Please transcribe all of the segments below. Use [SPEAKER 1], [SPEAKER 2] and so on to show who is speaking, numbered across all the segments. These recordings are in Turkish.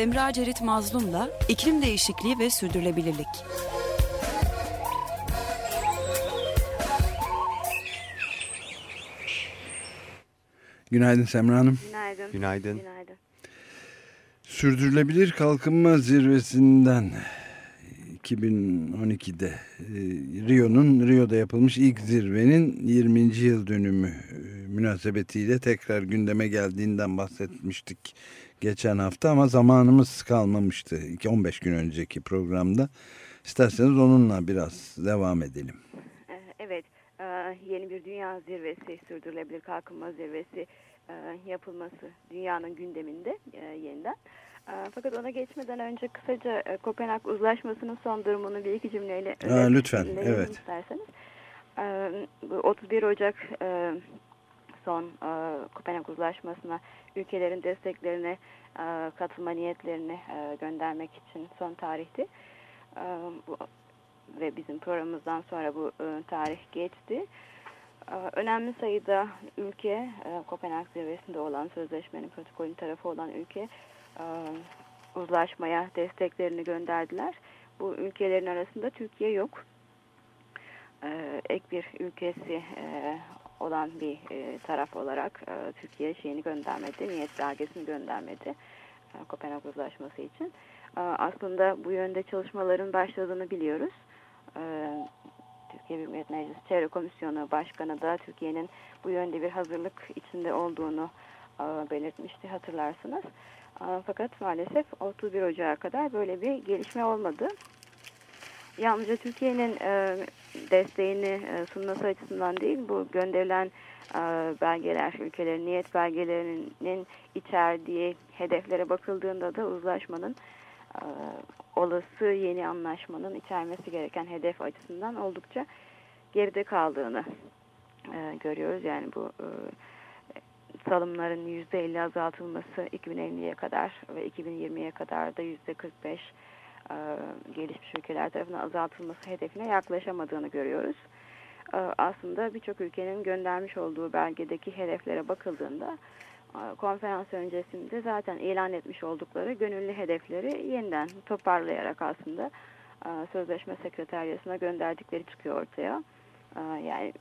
[SPEAKER 1] Semra Cerit Mazlum'la iklim değişikliği ve sürdürülebilirlik.
[SPEAKER 2] Günaydın Semra Hanım.
[SPEAKER 3] Günaydın.
[SPEAKER 4] Günaydın.
[SPEAKER 3] Günaydın.
[SPEAKER 2] Sürdürülebilir Kalkınma Zirvesi'nden 2012'de e, Rio'nun Rio'da yapılmış ilk zirvenin 20. yıl dönümü e, münasebetiyle tekrar gündeme geldiğinden bahsetmiştik geçen hafta ama zamanımız kalmamıştı 15 gün önceki programda. İsterseniz onunla biraz devam edelim.
[SPEAKER 3] Ee, evet, e, yeni bir dünya zirvesi, sürdürülebilir kalkınma zirvesi e, yapılması dünyanın gündeminde e, yeniden. Fakat ona geçmeden önce kısaca Kopenhag Uzlaşması'nın son durumunu bir iki cümleyle
[SPEAKER 2] Aa, lütfen, evet.
[SPEAKER 3] isterseniz. 31 Ocak son Kopenhag Uzlaşması'na ülkelerin desteklerine katılma niyetlerini göndermek için son tarihti. Ve bizim programımızdan sonra bu tarih geçti. Önemli sayıda ülke, Kopenhag zirvesinde olan sözleşmenin protokolün tarafı olan ülke uzlaşmaya desteklerini gönderdiler. Bu ülkelerin arasında Türkiye yok. Ek bir ülkesi olan bir taraf olarak Türkiye şeyini göndermedi, niyet belgesini göndermedi Kopenhag Uzlaşması için. Aslında bu yönde çalışmaların başladığını biliyoruz. Türkiye Büyük Millet Meclisi Çevre Komisyonu Başkanı da Türkiye'nin bu yönde bir hazırlık içinde olduğunu belirtmişti hatırlarsınız. Fakat maalesef 31 Ocak'a kadar böyle bir gelişme olmadı. Yalnızca Türkiye'nin desteğini sunması açısından değil, bu gönderilen belgeler, ülkelerin niyet belgelerinin içerdiği hedeflere bakıldığında da uzlaşmanın olası yeni anlaşmanın içermesi gereken hedef açısından oldukça geride kaldığını görüyoruz. Yani bu salımların %50 azaltılması 2050'ye kadar ve 2020'ye kadar da %45 gelişmiş ülkeler tarafından azaltılması hedefine yaklaşamadığını görüyoruz. Aslında birçok ülkenin göndermiş olduğu belgedeki hedeflere bakıldığında konferans öncesinde zaten ilan etmiş oldukları gönüllü hedefleri yeniden toparlayarak aslında sözleşme sekreteryasına gönderdikleri çıkıyor ortaya. Yani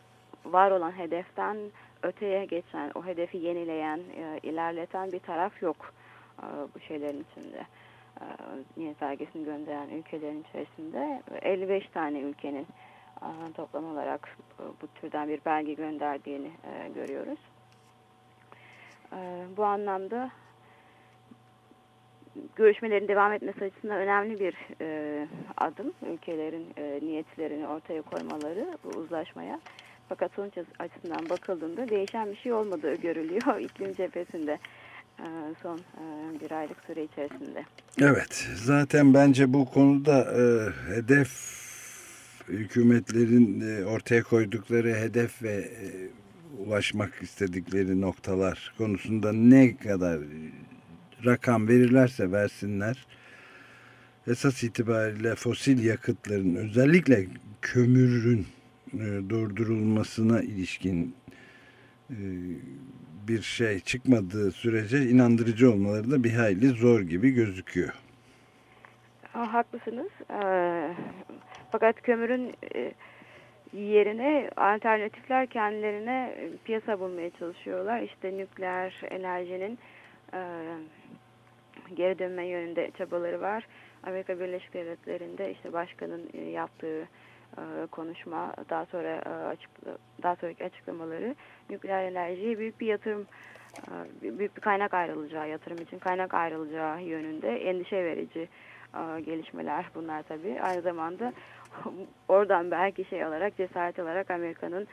[SPEAKER 3] var olan hedeften öteye geçen, o hedefi yenileyen, ilerleten bir taraf yok bu şeylerin içinde. Niyet belgesini gönderen ülkelerin içerisinde 55 tane ülkenin toplam olarak bu türden bir belge gönderdiğini görüyoruz. Bu anlamda görüşmelerin devam etmesi açısından önemli bir adım ülkelerin niyetlerini ortaya koymaları bu uzlaşmaya. Fakat sonuç açısından bakıldığında değişen bir şey olmadığı görülüyor iklim cephesinde son bir aylık süre içerisinde.
[SPEAKER 2] Evet zaten bence bu konuda hedef hükümetlerin ortaya koydukları hedef ve ulaşmak istedikleri noktalar konusunda ne kadar rakam verirlerse versinler esas itibariyle fosil yakıtların özellikle kömürün e, durdurulmasına ilişkin e, bir şey çıkmadığı sürece inandırıcı olmaları da bir hayli zor gibi gözüküyor.
[SPEAKER 3] Ha, haklısınız. Ee, fakat kömürün e, yerine alternatifler kendilerine piyasa bulmaya çalışıyorlar. İşte nükleer enerjinin e, geri dönme yönünde çabaları var. Amerika Birleşik Devletleri'nde işte başkanın e, yaptığı konuşma daha sonra e, açık daha sonraki açıklamaları nükleer enerjiye büyük bir yatırım e, büyük bir kaynak ayrılacağı yatırım için kaynak ayrılacağı yönünde endişe verici gelişmeler bunlar tabii. Aynı zamanda oradan belki şey alarak cesaret alarak Amerika'nın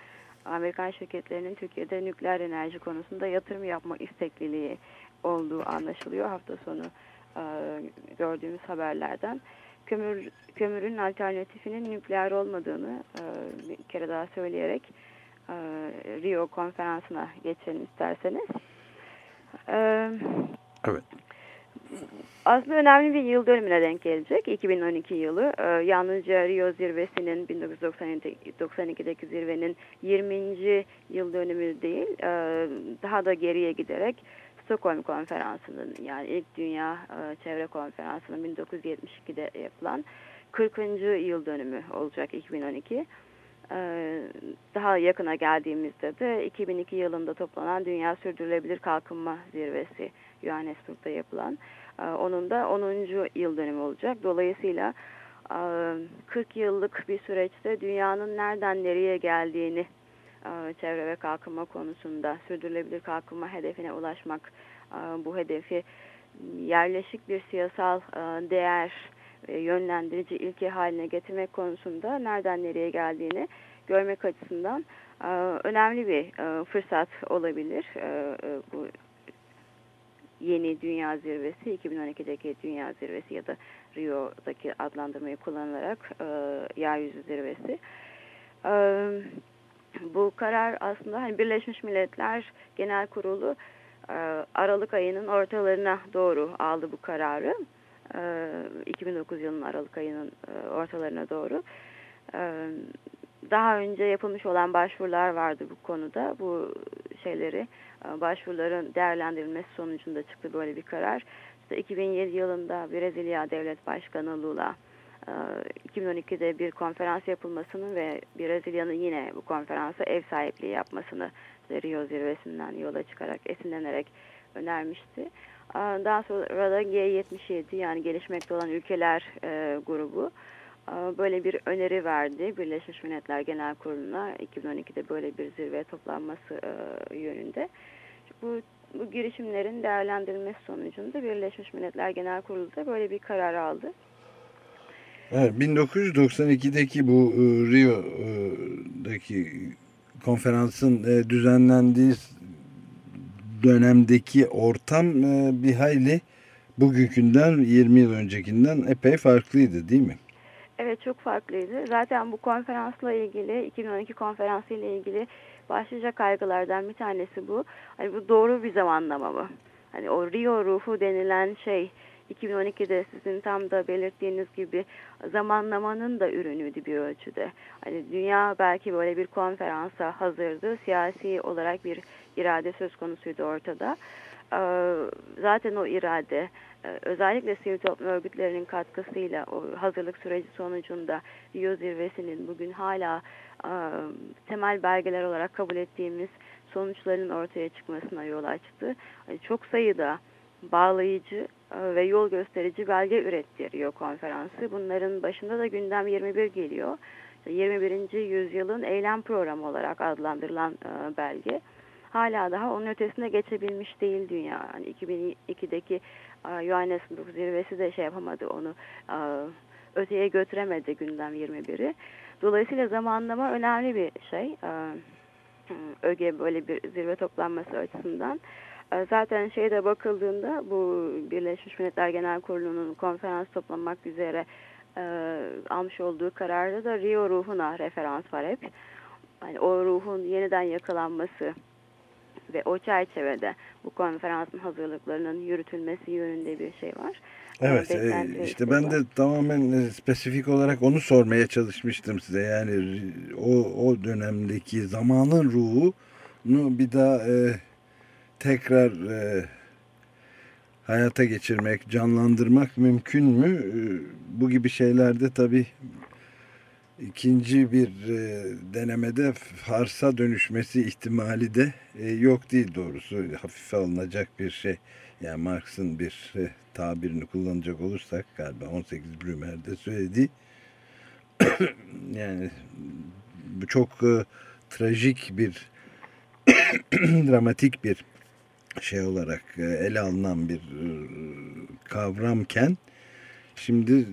[SPEAKER 3] Amerikan şirketlerinin Türkiye'de nükleer enerji konusunda yatırım yapma istekliliği olduğu anlaşılıyor hafta sonu gördüğümüz haberlerden kömür kömürün alternatifinin nükleer olmadığını e, bir kere daha söyleyerek e, Rio konferansına geçelim isterseniz.
[SPEAKER 2] E, evet.
[SPEAKER 3] Aslında önemli bir yıl dönümüne denk gelecek. 2012 yılı. E, yalnızca Rio zirvesinin 1992'deki zirvenin 20. yıl dönümü değil. E, daha da geriye giderek Stockholm Konferansı'nın yani ilk Dünya e, Çevre Konferansı'nın 1972'de yapılan 40. yıl dönümü olacak 2012. E, daha yakına geldiğimizde de 2002 yılında toplanan Dünya Sürdürülebilir Kalkınma Zirvesi Johannesburg'da yapılan e, onun da 10. yıl dönümü olacak. Dolayısıyla 40 yıllık bir süreçte dünyanın nereden nereye geldiğini çevre ve kalkınma konusunda sürdürülebilir kalkınma hedefine ulaşmak bu hedefi yerleşik bir siyasal değer yönlendirici ilke haline getirmek konusunda nereden nereye geldiğini görmek açısından önemli bir fırsat olabilir. Bu yeni dünya zirvesi 2012'deki dünya zirvesi ya da Rio'daki adlandırmayı kullanarak e, yeryüzü zirvesi. E, bu karar aslında hani Birleşmiş Milletler Genel Kurulu e, Aralık ayının ortalarına doğru aldı bu kararı. E, 2009 yılının Aralık ayının e, ortalarına doğru. E, daha önce yapılmış olan başvurular vardı bu konuda. Bu şeyleri e, başvuruların değerlendirilmesi sonucunda çıktı böyle bir karar. İşte 2007 yılında Brezilya Devlet Başkanı Lula 2012'de e, bir konferans yapılmasını ve Brezilya'nın yine bu konferansa ev sahipliği yapmasını Rio zirvesinden yola çıkarak esinlenerek önermişti. E, daha sonra da G77 yani gelişmekte olan ülkeler grubu böyle bir öneri verdi Birleşmiş Milletler Genel Kurulu'na 2012'de böyle bir zirve toplanması yönünde. Bu, bu girişimlerin değerlendirilmesi sonucunda Birleşmiş Milletler Genel Kurulu da böyle bir karar aldı.
[SPEAKER 2] Evet, 1992'deki bu Rio'daki konferansın düzenlendiği dönemdeki ortam bir hayli bugünkünden 20 yıl öncekinden epey farklıydı değil mi?
[SPEAKER 3] Evet çok farklıydı. Zaten bu konferansla ilgili 2012 konferansı ile ilgili başlıca kaygılardan bir tanesi bu. Hani bu doğru bir zamanlama mı? Hani o Rio ruhu denilen şey 2012'de sizin tam da belirttiğiniz gibi zamanlamanın da ürünüydü bir ölçüde. Hani dünya belki böyle bir konferansa hazırdı. Siyasi olarak bir irade söz konusuydu ortada. Ee, zaten o irade e, özellikle sivil toplum örgütlerinin katkısıyla o hazırlık süreci sonucunda Rio zirvesinin bugün hala e, temel belgeler olarak kabul ettiğimiz sonuçların ortaya çıkmasına yol açtı. Yani çok sayıda bağlayıcı ve yol gösterici belge üretti konferansı. Bunların başında da gündem 21 geliyor. 21. yüzyılın eylem programı olarak adlandırılan belge hala daha onun ötesine geçebilmiş değil dünya. Yani 2002'deki Johannesburg zirvesi de şey yapamadı onu öteye götüremedi gündem 21'i. Dolayısıyla zamanlama önemli bir şey. ÖGE böyle bir zirve toplanması açısından. Zaten şeyde bakıldığında bu Birleşmiş Milletler Genel Kurulu'nun konferans toplamak üzere almış olduğu kararda da Rio ruhuna referans var hep. Yani o ruhun yeniden yakalanması ve o çerçevede bu konferansın hazırlıklarının yürütülmesi yönünde bir şey var.
[SPEAKER 2] Evet e, işte ben de tamamen e, spesifik olarak onu sormaya çalışmıştım size yani o, o dönemdeki zamanın ruhunu bir daha e, tekrar e, hayata geçirmek, canlandırmak mümkün mü? E, bu gibi şeylerde tabii ikinci bir e, denemede farsa dönüşmesi ihtimali de e, yok değil doğrusu. Hafife alınacak bir şey. Yani Marx'ın bir e, tabirini kullanacak olursak galiba 18 Brümer'de söylediği yani bu çok e, trajik bir dramatik bir şey olarak e, ele alınan bir e, kavramken şimdi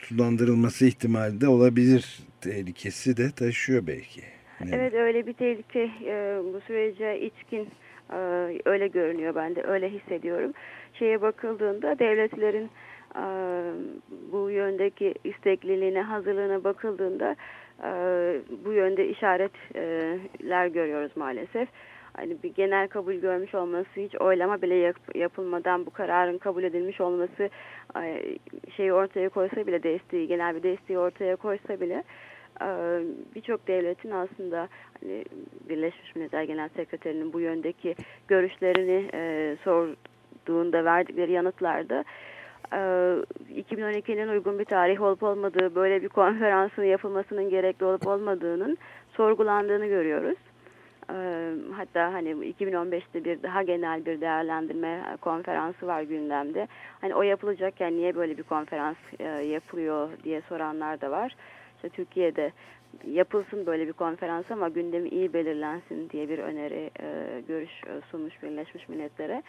[SPEAKER 2] sulandırılması ihtimali de olabilir tehlikesi de taşıyor belki.
[SPEAKER 3] Ne? Evet öyle bir tehlike e, bu sürece içkin öyle görünüyor ben de öyle hissediyorum. Şeye bakıldığında devletlerin bu yöndeki istekliliğine hazırlığına bakıldığında bu yönde işaretler görüyoruz maalesef hani bir genel kabul görmüş olması hiç oylama bile yap, yapılmadan bu kararın kabul edilmiş olması şeyi ortaya koysa bile desteği genel bir desteği ortaya koysa bile birçok devletin aslında hani Birleşmiş Milletler Genel Sekreterinin bu yöndeki görüşlerini sorduğunda verdikleri yanıtlarda 2012'nin uygun bir tarih olup olmadığı, böyle bir konferansın yapılmasının gerekli olup olmadığının sorgulandığını görüyoruz. Hatta hani 2015'te bir daha genel bir değerlendirme konferansı var gündemde. Hani o yapılacakken niye böyle bir konferans yapılıyor diye soranlar da var. İşte Türkiye'de yapılsın böyle bir konferans ama gündemi iyi belirlensin diye bir öneri görüş sunmuş Birleşmiş Milletler'e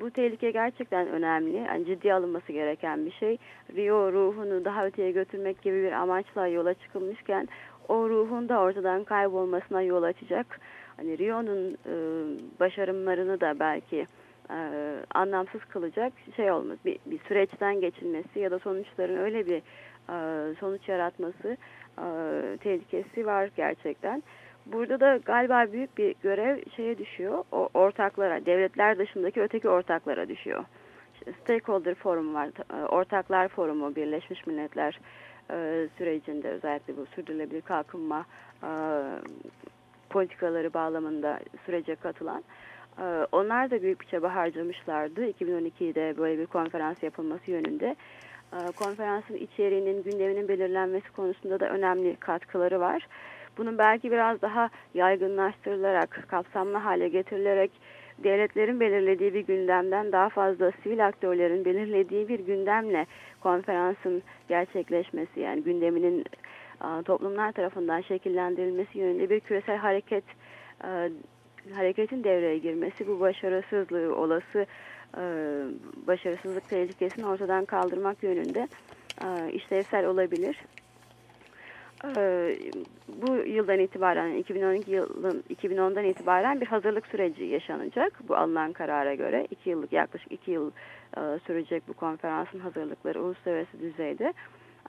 [SPEAKER 3] bu tehlike gerçekten önemli. Yani ciddi alınması gereken bir şey. Rio ruhunu daha öteye götürmek gibi bir amaçla yola çıkılmışken o ruhun da ortadan kaybolmasına yol açacak. Hani Rio'nun e, başarımlarını da belki e, anlamsız kılacak şey olmaz. Bir, bir süreçten geçilmesi ya da sonuçların öyle bir e, sonuç yaratması e, tehlikesi var gerçekten. Burada da galiba büyük bir görev şeye düşüyor. O ortaklara, devletler dışındaki öteki ortaklara düşüyor. Stakeholder forum var, e, ortaklar forumu Birleşmiş Milletler e, sürecinde özellikle bu sürdürülebilir kalkınma e, politikaları bağlamında sürece katılan. E, onlar da büyük bir çaba harcamışlardı. 2012'de böyle bir konferans yapılması yönünde. Konferansın içeriğinin, gündeminin belirlenmesi konusunda da önemli katkıları var. Bunun belki biraz daha yaygınlaştırılarak, kapsamlı hale getirilerek devletlerin belirlediği bir gündemden daha fazla sivil aktörlerin belirlediği bir gündemle konferansın gerçekleşmesi yani gündeminin toplumlar tarafından şekillendirilmesi yönünde bir küresel hareket hareketin devreye girmesi bu başarısızlığı olası başarısızlık tehlikesini ortadan kaldırmak yönünde işlevsel olabilir. Ee, bu yıldan itibaren 2012 yılın 2010'dan itibaren bir hazırlık süreci yaşanacak. Bu alınan karara göre iki yıllık yaklaşık iki yıl e, sürecek bu konferansın hazırlıkları uluslararası düzeyde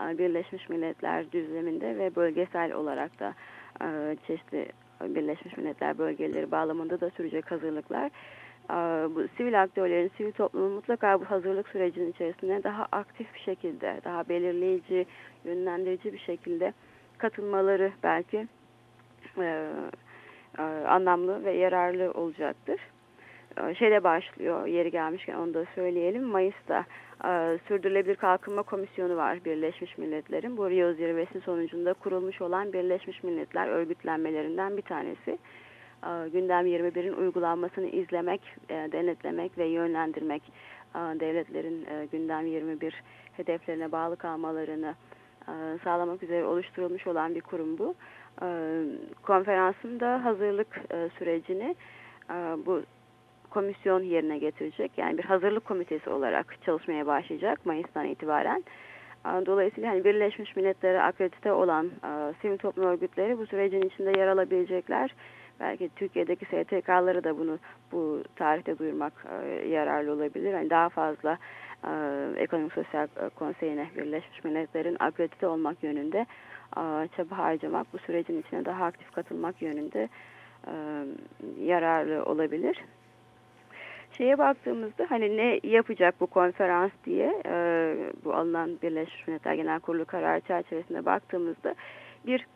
[SPEAKER 3] e, Birleşmiş Milletler düzleminde ve bölgesel olarak da e, çeşitli Birleşmiş Milletler bölgeleri bağlamında da sürecek hazırlıklar. Bu sivil aktörlerin, sivil toplumun mutlaka bu hazırlık sürecinin içerisinde daha aktif bir şekilde, daha belirleyici, yönlendirici bir şekilde katılmaları belki e, e, anlamlı ve yararlı olacaktır. E, şeyle başlıyor, yeri gelmişken onu da söyleyelim. Mayıs'ta e, Sürdürülebilir Kalkınma Komisyonu var Birleşmiş Milletler'in. Bu Rio Zirvesi sonucunda kurulmuş olan Birleşmiş Milletler örgütlenmelerinden bir tanesi. E, Gündem 21'in uygulanmasını izlemek, e, denetlemek ve yönlendirmek, e, devletlerin Gündem 21 hedeflerine bağlı kalmalarını sağlamak üzere oluşturulmuş olan bir kurum bu. E, konferansın da hazırlık e, sürecini bu komisyon yerine getirecek. Yani bir hazırlık komitesi olarak çalışmaya başlayacak Mayıs'tan itibaren. Dolayısıyla hani Birleşmiş Milletler'e akredite olan sivil toplum örgütleri bu sürecin içinde yer alabilecekler. Belki Türkiye'deki STK'ları da bunu bu tarihte duyurmak yararlı olabilir. Yani daha fazla e, Ekonomik Sosyal Konseyi'ne Birleşmiş Milletler'in akredite olmak yönünde e, çaba harcamak, bu sürecin içine daha aktif katılmak yönünde e, yararlı olabilir. Şeye baktığımızda hani ne yapacak bu konferans diye e, bu alınan Birleşmiş Milletler Genel Kurulu kararı çerçevesinde baktığımızda bir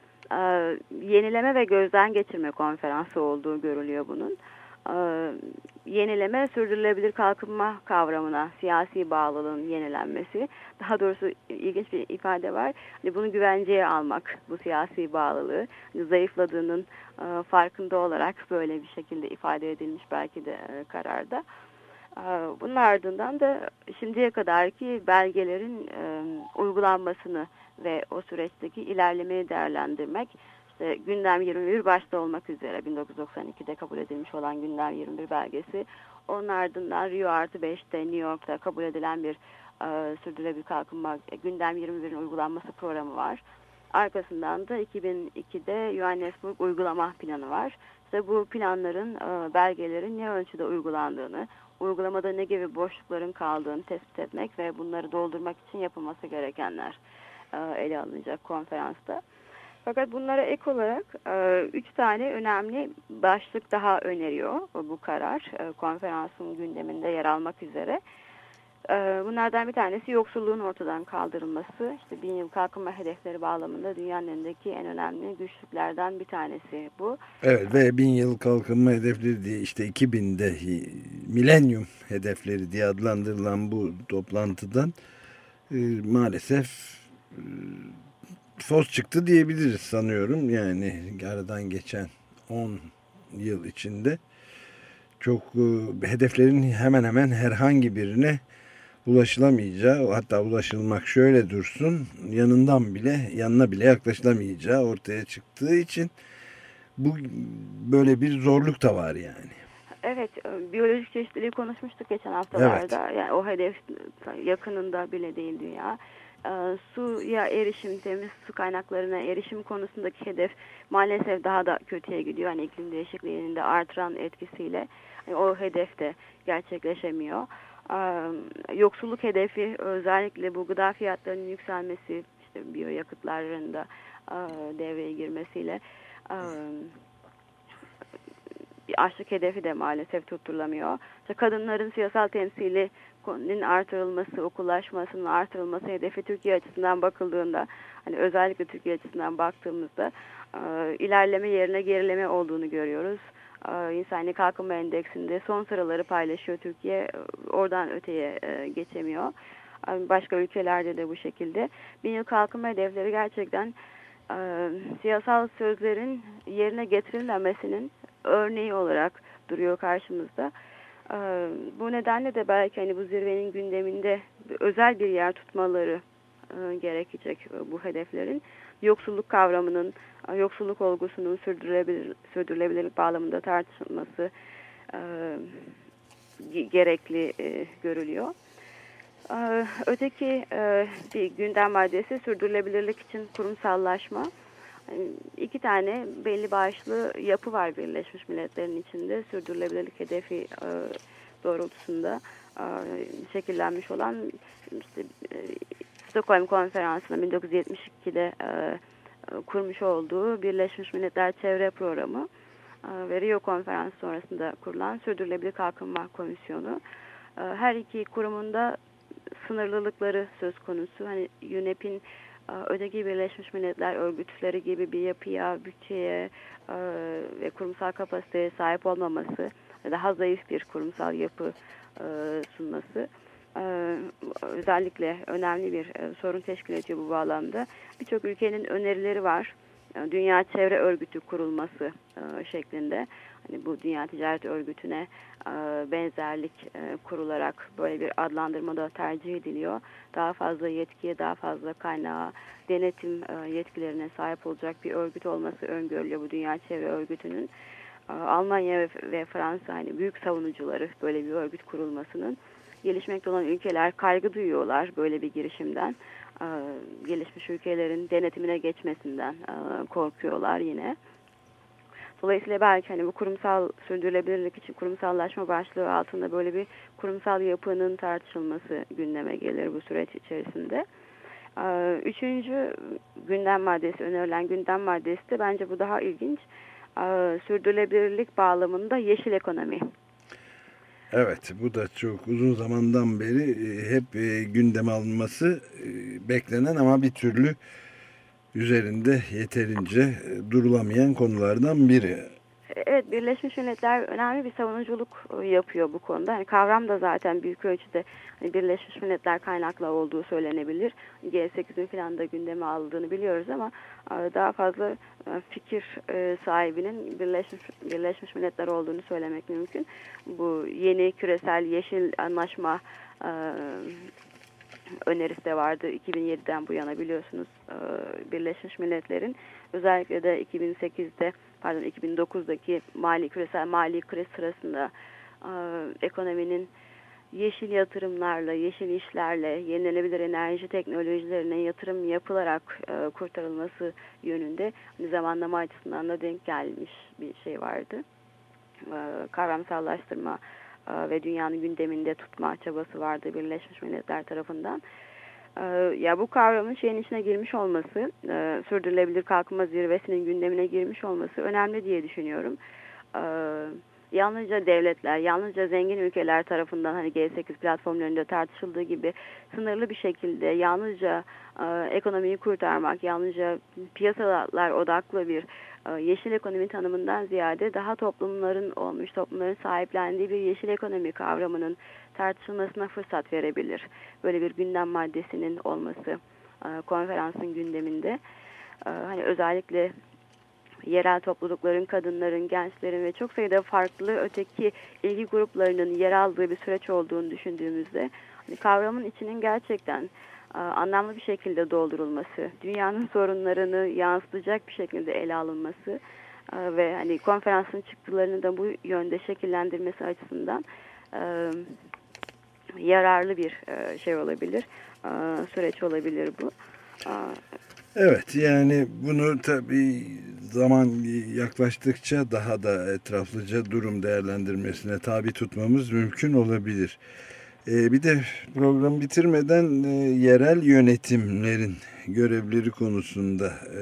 [SPEAKER 3] yenileme ve gözden geçirme konferansı olduğu görülüyor bunun. E, yenileme sürdürülebilir kalkınma kavramına siyasi bağlılığın yenilenmesi. Daha doğrusu ilginç bir ifade var. Hani bunu güvenceye almak bu siyasi bağlılığı hani zayıfladığının e, farkında olarak böyle bir şekilde ifade edilmiş belki de e, kararda. Bunun ardından da şimdiye kadarki belgelerin uygulanmasını ve o süreçteki ilerlemeyi değerlendirmek işte gündem 21 başta olmak üzere 1992'de kabul edilmiş olan gündem 21 belgesi. Onun ardından Rio artı 5'te New York'ta kabul edilen bir e, sürdürülebilir kalkınma gündem 21'in uygulanması programı var. Arkasından da 2002'de Johannesburg uygulama planı var. İşte bu planların, e, belgelerin ne ölçüde uygulandığını, uygulamada ne gibi boşlukların kaldığını tespit etmek ve bunları doldurmak için yapılması gerekenler e, ele alınacak konferansta. Fakat bunlara ek olarak e, üç tane önemli başlık daha öneriyor bu karar e, konferansın gündeminde yer almak üzere. Ee, bunlardan bir tanesi yoksulluğun ortadan kaldırılması. İşte bin yıl kalkınma hedefleri bağlamında dünyanın önündeki en önemli güçlüklerden bir tanesi bu.
[SPEAKER 2] Evet ve bin yıl kalkınma hedefleri diye işte 2000'de milenyum hedefleri diye adlandırılan bu toplantıdan e, maalesef fos çıktı diyebiliriz sanıyorum. Yani aradan geçen 10 yıl içinde çok e, hedeflerin hemen hemen herhangi birine ulaşılamayacağı hatta ulaşılmak şöyle dursun yanından bile yanına bile yaklaşılamayacağı ortaya çıktığı için bu böyle bir zorluk da var yani.
[SPEAKER 3] Evet, e, biyolojik çeşitliliği konuşmuştuk geçen haftalarda. Evet. Yani o hedef yakınında bile değil dünya. E, suya erişim, temiz su kaynaklarına erişim konusundaki hedef maalesef daha da kötüye gidiyor. Hani iklim değişikliğinin de artıran etkisiyle yani o hedef de gerçekleşemiyor. E, yoksulluk hedefi özellikle bu gıda fiyatlarının yükselmesi, işte biyoyakıtların da devreye girmesiyle bir açlık hedefi de maalesef tutturulamıyor. İşte kadınların siyasal temsilinin artırılması, okullaşmasının artırılması hedefi Türkiye açısından bakıldığında, hani özellikle Türkiye açısından baktığımızda e, ilerleme yerine gerileme olduğunu görüyoruz. E, İnsani Kalkınma Endeksinde son sıraları paylaşıyor Türkiye, oradan öteye e, geçemiyor. Başka ülkelerde de bu şekilde. Bin yıl kalkınma hedefleri gerçekten e, siyasal sözlerin yerine getirilmemesinin örneği olarak duruyor karşımızda. Ee, bu nedenle de belki hani bu zirvenin gündeminde özel bir yer tutmaları e, gerekecek e, bu hedeflerin. Yoksulluk kavramının, e, yoksulluk olgusunun sürdürülebilir, sürdürülebilirlik bağlamında tartışılması gerekli görülüyor. öteki bir gündem maddesi sürdürülebilirlik için kurumsallaşma. Hani iki tane belli başlı yapı var Birleşmiş Milletler'in içinde sürdürülebilirlik hedefi e, doğrultusunda e, şekillenmiş olan işte e, Stockholm Konferansı'nda 1972'de e, kurmuş olduğu Birleşmiş Milletler Çevre Programı ve Rio Konferansı sonrasında kurulan Sürdürülebilir Kalkınma Komisyonu. Her iki kurumunda sınırlılıkları söz konusu. Hani UNEP'in öteki Birleşmiş Milletler örgütleri gibi bir yapıya, bütçeye e, ve kurumsal kapasiteye sahip olmaması, daha zayıf bir kurumsal yapı e, sunması e, özellikle önemli bir sorun teşkil ediyor bu bağlamda. Birçok ülkenin önerileri var. Dünya Çevre Örgütü kurulması şeklinde hani bu Dünya Ticaret Örgütü'ne e, benzerlik e, kurularak böyle bir adlandırma da tercih ediliyor. Daha fazla yetkiye, daha fazla kaynağa, denetim e, yetkilerine sahip olacak bir örgüt olması öngörülüyor bu Dünya Çevre Örgütü'nün. Almanya ve Fransa hani büyük savunucuları böyle bir örgüt kurulmasının gelişmekte olan ülkeler kaygı duyuyorlar böyle bir girişimden. Gelişmiş ülkelerin denetimine geçmesinden korkuyorlar yine. Dolayısıyla belki hani bu kurumsal sürdürülebilirlik için kurumsallaşma başlığı altında böyle bir kurumsal yapının tartışılması gündeme gelir bu süreç içerisinde. Ee, üçüncü gündem maddesi, önerilen gündem maddesi de bence bu daha ilginç. Sürdürülebilirlik bağlamında yeşil ekonomi.
[SPEAKER 2] Evet bu da çok uzun zamandan beri e, hep e, gündem alınması e, beklenen ama bir türlü üzerinde yeterince durulamayan konulardan biri.
[SPEAKER 3] Evet Birleşmiş Milletler önemli bir savunuculuk e, yapıyor bu konuda. Yani kavram da zaten büyük ölçüde hani Birleşmiş Milletler kaynaklı olduğu söylenebilir. G8'in falan da gündeme aldığını biliyoruz ama e, daha fazla fikir sahibinin Birleşmiş, Birleşmiş Milletler olduğunu söylemek mümkün. Bu yeni küresel yeşil anlaşma önerisi de vardı 2007'den bu yana biliyorsunuz e, Birleşmiş Milletler'in özellikle de 2008'de pardon 2009'daki mali küresel mali kriz sırasında e, ekonominin yeşil yatırımlarla, yeşil işlerle, yenilenebilir enerji teknolojilerine yatırım yapılarak e, kurtarılması yönünde hani zamanlama açısından da denk gelmiş bir şey vardı. E, kavramsallaştırma e, ve dünyanın gündeminde tutma çabası vardı Birleşmiş Milletler tarafından. E, ya bu kavramın şeyin içine girmiş olması, e, sürdürülebilir kalkınma zirvesinin gündemine girmiş olması önemli diye düşünüyorum. yalnızca devletler, yalnızca zengin ülkeler tarafından hani G8 platformlarında tartışıldığı gibi sınırlı bir şekilde yalnızca e, ekonomiyi kurtarmak, yalnızca piyasalar odaklı bir e, yeşil ekonomi tanımından ziyade daha toplumların olmuş, toplumların sahiplendiği bir yeşil ekonomi kavramının tartışılmasına fırsat verebilir. Böyle bir gündem maddesinin olması e, konferansın gündeminde. E, hani özellikle yerel toplulukların, kadınların, gençlerin ve çok sayıda farklı öteki ilgi gruplarının yer aldığı bir süreç olduğunu düşündüğümüzde hani kavramın içinin gerçekten anlamlı bir şekilde doldurulması, dünyanın sorunlarını yansıtacak bir şekilde ele alınması ve hani konferansın çıktılarını da bu yönde şekillendirmesi açısından yararlı bir şey olabilir, süreç olabilir bu.
[SPEAKER 2] Evet yani bunu tabii zaman yaklaştıkça daha da etraflıca durum değerlendirmesine tabi tutmamız mümkün olabilir. Bir de programı bitirmeden e, yerel yönetimlerin görevleri konusunda e,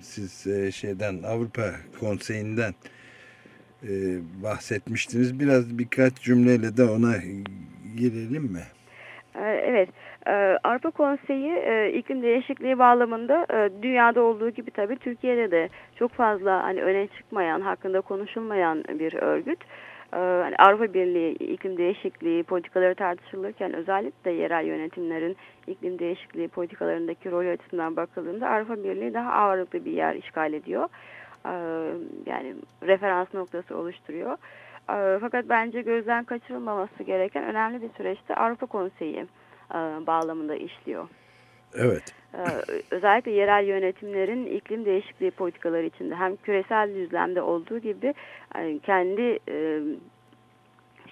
[SPEAKER 2] siz e, şeyden Avrupa Konseyi'nden e, bahsetmiştiniz. Biraz birkaç cümleyle de ona girelim mi?
[SPEAKER 3] Ee, evet. Ee, Avrupa Konseyi e, iklim değişikliği bağlamında e, dünyada olduğu gibi tabii Türkiye'de de çok fazla hani öne çıkmayan, hakkında konuşulmayan bir örgüt. Ee, hani Avrupa Birliği iklim değişikliği politikaları tartışılırken özellikle yerel yönetimlerin iklim değişikliği politikalarındaki rol açısından bakıldığında Avrupa Birliği daha ağırlıklı bir yer işgal ediyor. Yani referans noktası oluşturuyor. Fakat bence gözden kaçırılmaması gereken önemli bir süreçte Avrupa Konseyi e, bağlamında işliyor.
[SPEAKER 2] Evet.
[SPEAKER 3] Ee, özellikle yerel yönetimlerin iklim değişikliği politikaları içinde hem küresel düzlemde olduğu gibi kendi e,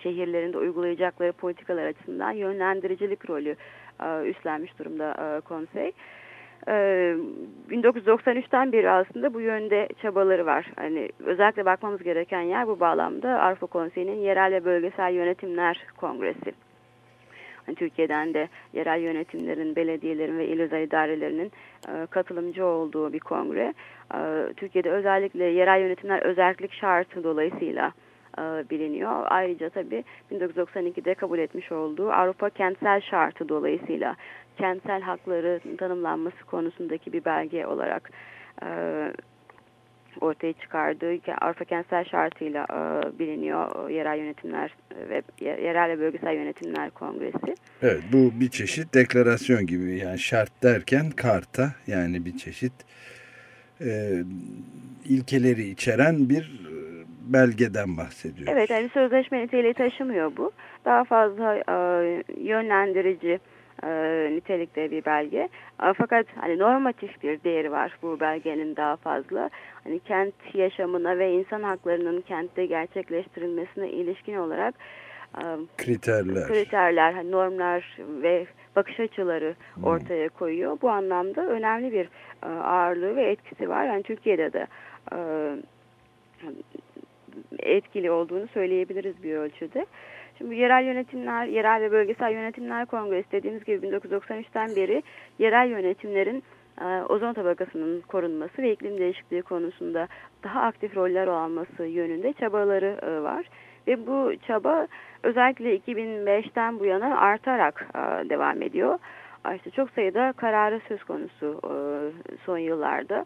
[SPEAKER 3] şehirlerinde uygulayacakları politikalar açısından yönlendiricilik rolü e, üstlenmiş durumda konsey. 1993'ten beri aslında bu yönde çabaları var. Hani özellikle bakmamız gereken yer bu bağlamda Avrupa Konseyi'nin Yerel ve Bölgesel Yönetimler Kongresi. Hani Türkiye'den de yerel yönetimlerin, belediyelerin ve il özel idarelerinin e, katılımcı olduğu bir kongre. E, Türkiye'de özellikle yerel yönetimler özellik şartı dolayısıyla e, biliniyor. Ayrıca tabii 1992'de kabul etmiş olduğu Avrupa Kentsel Şartı dolayısıyla kentsel hakları tanımlanması konusundaki bir belge olarak e, ortaya çıkardığı Avrupa Kentsel Şartı'yla e, biliniyor yerel yönetimler ve yerel ve bölgesel yönetimler kongresi.
[SPEAKER 2] Evet bu bir çeşit deklarasyon gibi yani şart derken karta yani bir çeşit e, ilkeleri içeren bir belgeden bahsediyoruz.
[SPEAKER 3] Evet yani sözleşme niteliği taşımıyor bu. Daha fazla e, yönlendirici e, nitelikte bir belge. E, fakat hani normatif bir değeri var bu belgenin daha fazla. Hani kent yaşamına ve insan haklarının kentte gerçekleştirilmesine ilişkin olarak
[SPEAKER 2] e, kriterler,
[SPEAKER 3] kriterler, hani normlar ve bakış açıları hmm. ortaya koyuyor. Bu anlamda önemli bir e, ağırlığı ve etkisi var. Yani Türkiye'de de e, etkili olduğunu söyleyebiliriz bir ölçüde. Şimdi yerel yönetimler, yerel ve bölgesel yönetimler kongresi dediğimiz gibi 1993'ten beri yerel yönetimlerin e, ozon tabakasının korunması ve iklim değişikliği konusunda daha aktif roller alması yönünde çabaları e, var. Ve bu çaba özellikle 2005'ten bu yana artarak e, devam ediyor. İşte çok sayıda kararı söz konusu son yıllarda.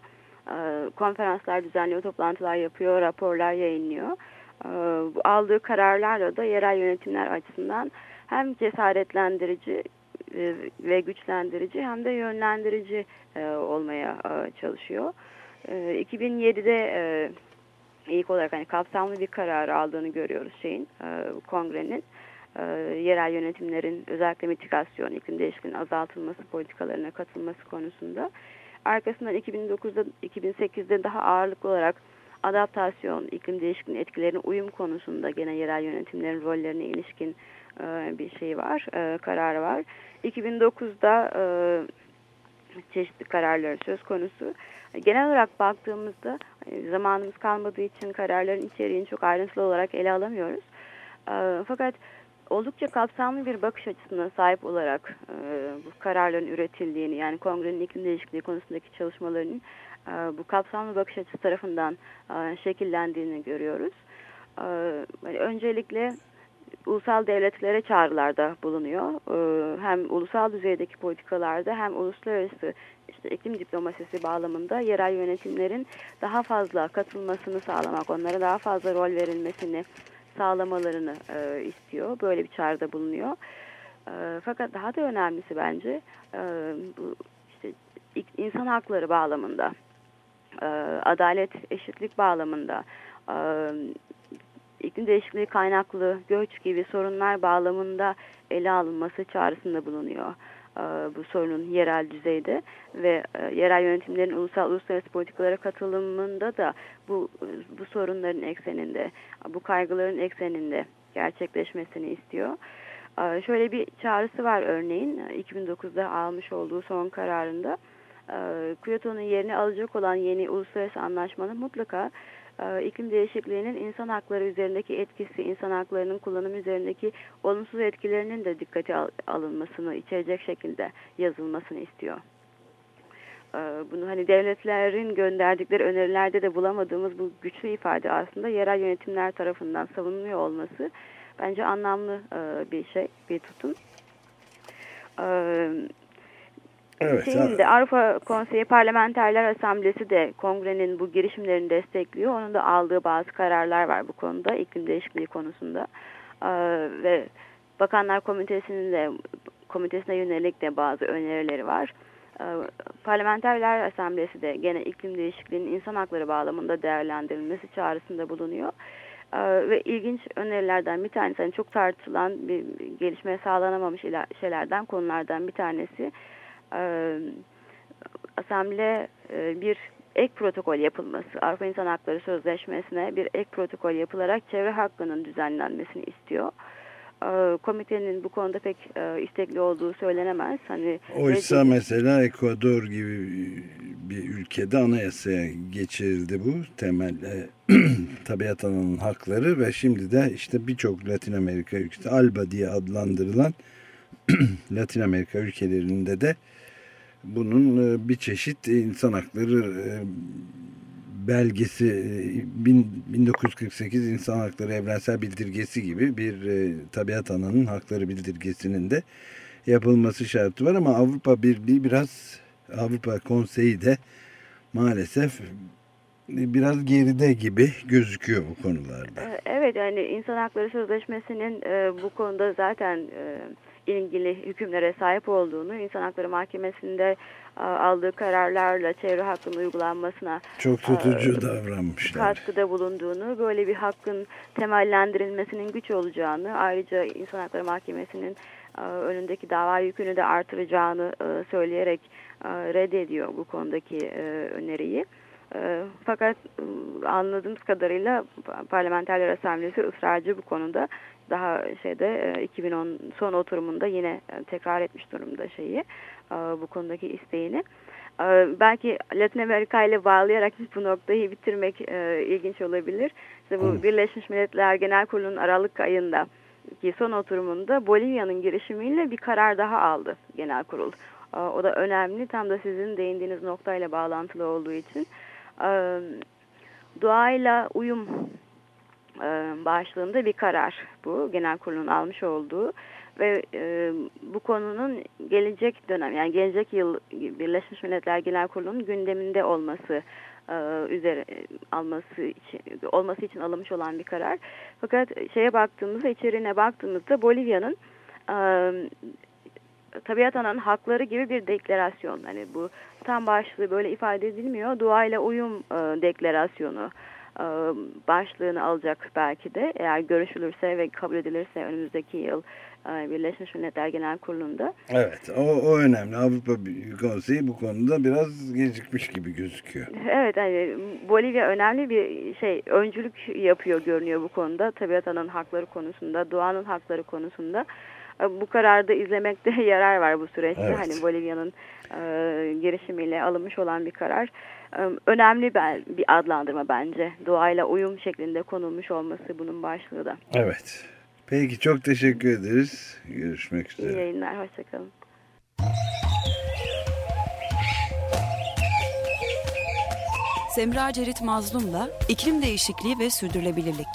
[SPEAKER 3] Konferanslar düzenliyor, toplantılar yapıyor, raporlar yayınlıyor. Ee, aldığı kararlarla da yerel yönetimler açısından hem cesaretlendirici e, ve güçlendirici hem de yönlendirici e, olmaya e, çalışıyor. 2007'de ilk olarak hani kapsamlı bir karar aldığını görüyoruz şeyin kongrenin yerel yönetimlerin özellikle mitigasyon, iklim değişikliğinin azaltılması politikalarına katılması konusunda. Arkasından 2009'da 2008'de daha ağırlıklı olarak adaptasyon, iklim değişikliğinin etkilerine uyum konusunda gene yerel yönetimlerin rollerine ilişkin e, bir şey var, e, kararı var. 2009'da e, çeşitli kararlar söz konusu. Genel olarak baktığımızda e, zamanımız kalmadığı için kararların içeriğini çok ayrıntılı olarak ele alamıyoruz. E, fakat oldukça kapsamlı bir bakış açısına sahip olarak e, bu kararların üretildiğini yani kongrenin iklim değişikliği konusundaki çalışmalarının bu kapsamlı bakış açısı tarafından e, şekillendiğini görüyoruz. hani öncelikle ulusal devletlere çağrılarda bulunuyor. Hem ulusal düzeydeki politikalarda hem uluslararası işte iklim diplomasisi bağlamında yerel yönetimlerin daha fazla katılmasını sağlamak, onlara daha fazla rol verilmesini sağlamalarını istiyor. Böyle bir çağrıda bulunuyor. Fakat daha da önemlisi bence bu işte insan hakları bağlamında, adalet, eşitlik bağlamında, iklim değişikliği kaynaklı göç gibi sorunlar bağlamında ele alınması çağrısında bulunuyor bu sorunun yerel düzeyde ve yerel yönetimlerin ulusal uluslararası politikalara katılımında da bu bu sorunların ekseninde, bu kaygıların ekseninde gerçekleşmesini istiyor. Şöyle bir çağrısı var örneğin 2009'da almış olduğu son kararında Kyoto'nun yerini alacak olan yeni uluslararası anlaşmanın mutlaka iklim değişikliğinin insan hakları üzerindeki etkisi, insan haklarının kullanımı üzerindeki olumsuz etkilerinin de dikkate alınmasını içerecek şekilde yazılmasını istiyor. Bunu hani devletlerin gönderdikleri önerilerde de bulamadığımız bu güçlü ifade aslında yerel yönetimler tarafından savunuluyor olması bence anlamlı bir şey, bir tutum. Evet, Şeyin de Avrupa Konseyi Parlamenterler Asamblesi de kongrenin bu girişimlerini destekliyor. Onun da aldığı bazı kararlar var bu konuda iklim değişikliği konusunda. Ee, ve Bakanlar Komitesi'nin de komitesine yönelik de bazı önerileri var. Ee, Parlamenterler Asamblesi de gene iklim değişikliğinin insan hakları bağlamında değerlendirilmesi çağrısında bulunuyor. Ee, ve ilginç önerilerden bir tanesi, yani çok tartışılan bir gelişme sağlanamamış şeylerden, konulardan bir tanesi e, asamble e, bir ek protokol yapılması, Avrupa İnsan Hakları Sözleşmesi'ne bir ek protokol yapılarak çevre hakkının düzenlenmesini istiyor. E, komitenin bu konuda pek e, istekli olduğu söylenemez. Hani
[SPEAKER 2] Oysa reddi... mesela Ekvador gibi bir ülkede anayasaya geçirildi bu temel e, tabiat alanının hakları ve şimdi de işte birçok Latin Amerika ülkesi ALBA diye adlandırılan Latin Amerika ülkelerinde de bunun e, bir çeşit insan hakları e, belgesi 1948 e, İnsan Hakları Evrensel Bildirgesi gibi bir tabiat ananın hakları bildirgesinin de yapılması şartı var ama Avrupa Birliği biraz Avrupa Konseyi de maalesef biraz geride gibi gözüküyor bu konularda.
[SPEAKER 3] Evet yani İnsan Hakları Sözleşmesi'nin bu konuda zaten ilgili hükümlere sahip olduğunu İnsan Hakları Mahkemesi'nde aldığı kararlarla çevre hakkının uygulanmasına
[SPEAKER 2] çok tutucu davranmışlar.
[SPEAKER 3] Katkıda bulunduğunu, böyle bir hakkın temellendirilmesinin güç olacağını, ayrıca İnsan Hakları Mahkemesi'nin önündeki dava yükünü de artıracağını söyleyerek reddediyor bu konudaki öneriyi. Fakat anladığımız kadarıyla Parlamenterler Asamblesi ısrarcı bu konuda daha şeyde 2010 e, son oturumunda yine e, tekrar etmiş durumda şeyi bu konudaki isteğini. Belki Latin Amerika ile bağlayarak bu noktayı bitirmek ilginç olabilir. İşte bu Birleşmiş Milletler Genel Kurulu'nun Aralık ayında ki son oturumunda Bolivya'nın girişimiyle bir karar daha aldı genel kurul. O da önemli. Tam da sizin değindiğiniz noktayla bağlantılı olduğu için. Doğayla uyum e, başlığında bir karar bu genel kurulun almış olduğu ve e, bu konunun gelecek dönem yani gelecek yıl Birleşmiş Milletler Genel Kurulu'nun gündeminde olması e, üzere alması için olması için alınmış olan bir karar. Fakat şeye baktığımızda içeriğine baktığımızda Bolivya'nın e, tabiat ananın hakları gibi bir deklarasyon. Hani bu tam başlığı böyle ifade edilmiyor. Doğayla uyum e, deklarasyonu e, başlığını alacak belki de eğer görüşülürse ve kabul edilirse önümüzdeki yıl e, Birleşmiş Milletler Genel Kurulu'nda.
[SPEAKER 2] Evet o, o önemli. Avrupa Konseyi bu konuda biraz gecikmiş gibi gözüküyor.
[SPEAKER 3] Evet yani Bolivya önemli bir şey öncülük yapıyor görünüyor bu konuda. Tabiat ananın hakları konusunda, doğanın hakları konusunda bu kararda izlemekte yarar var bu süreçte. Evet. Hani Bolivya'nın e, girişimiyle alınmış olan bir karar önemli bir adlandırma bence. Doğayla uyum şeklinde konulmuş olması bunun başlığı da.
[SPEAKER 2] Evet. Peki çok teşekkür ederiz. Görüşmek üzere.
[SPEAKER 3] İyi yayınlar. Hoşçakalın.
[SPEAKER 1] Semra Cerit Mazlum'la iklim değişikliği ve sürdürülebilirlik.